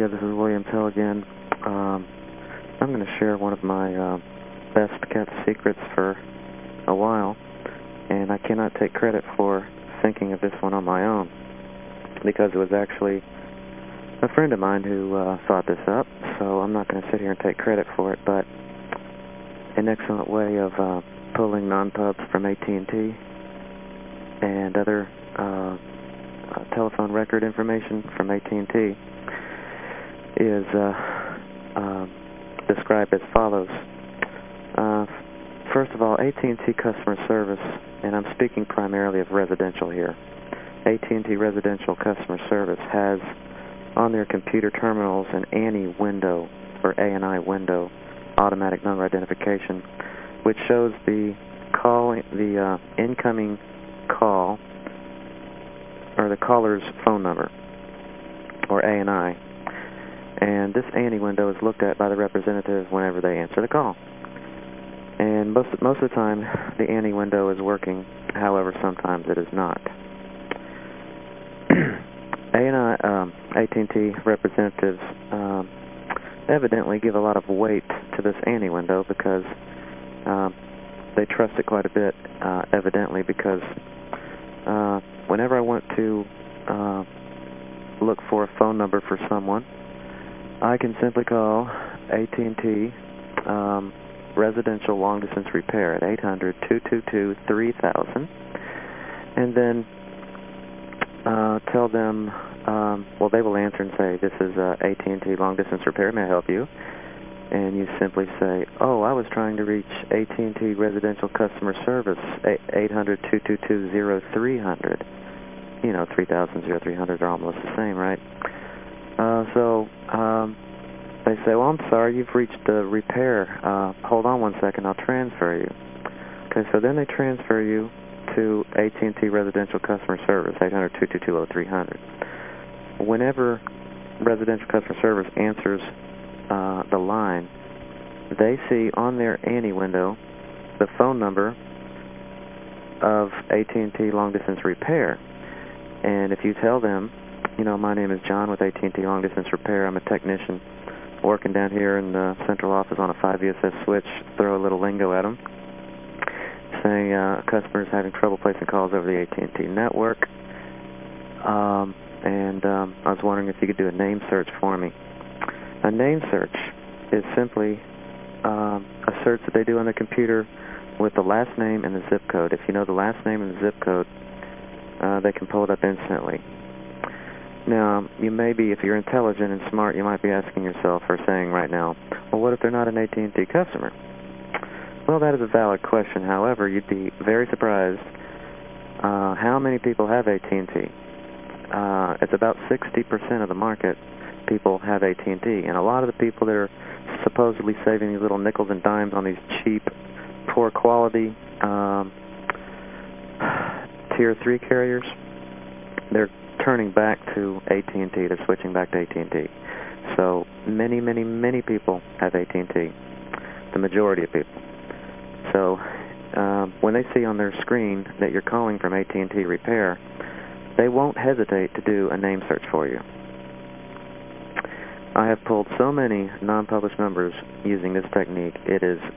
yeah, this is William Hill again. Um, I'm going to share one of my uh, best kept secrets for a while, and I cannot take credit for thinking of this one on my own because it was actually a friend of mine who uh, thought this up, so I'm not going to sit here and take credit for it, but an excellent way of uh, pulling non-pubs from AT&T and other telephone record information from AT&T is uh, uh, described as follows. Uh, first of all, AT&T customer service, and I'm speaking primarily of residential here. AT&T residential customer service has on their computer terminals an ANI window, or ANI window, automatic number identification, which shows the call, the uh, incoming call, or the caller's phone number, or ANI. And this ANI window is looked at by the representative whenever they answer the call. And most, most of the time, the ANI window is working. However, sometimes it is not. ANI, um, AT&T representatives um, evidently give a lot of weight to this ANI window because um, they trust it quite a bit, uh, evidently, because uh, whenever I want to uh, look for a phone number for someone, I can simply call AT&T um, residential long-distance repair at 800-222-3000 and then uh, tell them, um, well, they will answer and say, this is uh, AT&T long-distance repair, may I help you? And you simply say, oh, I was trying to reach AT&T residential customer service, 800-222-0300. You know, 3000, 0300 are almost the same, right? Uh, so um, they say, well, I'm sorry, you've reached the repair. Uh, hold on one second, I'll transfer you. Okay, so then they transfer you to AT&T Residential Customer Service, 800-222-0300. Whenever Residential Customer Service answers uh, the line, they see on their ANI window the phone number of AT&T Long Distance Repair. And if you tell them, you know, my name is John with AT&T Long Distance Repair, I'm a technician working down here in the central office on a 5ESS switch, throw a little lingo at them saying uh, customers having trouble placing calls over the AT&T network. Um, and um, I was wondering if you could do a name search for me. A name search is simply um, a search that they do on the computer with the last name and the zip code. If you know the last name and the zip code, uh, they can pull it up instantly. Now, you may be, if you're intelligent and smart, you might be asking yourself or saying right now, well, what if they're not an AT&T customer? Well, that is a valid question. However, you'd be very surprised uh, how many people have AT&T. Uh, it's about 60% of the market people have AT&T, and a lot of the people that are supposedly saving these little nickels and dimes on these cheap, poor quality um, Tier 3 carriers, they're turning back to AT&T. They're switching back to AT&T. So many, many, many people have AT&T, the majority of people. So um, when they see on their screen that you're calling from AT&T Repair, they won't hesitate to do a name search for you. I have pulled so many non-published numbers using this technique, it is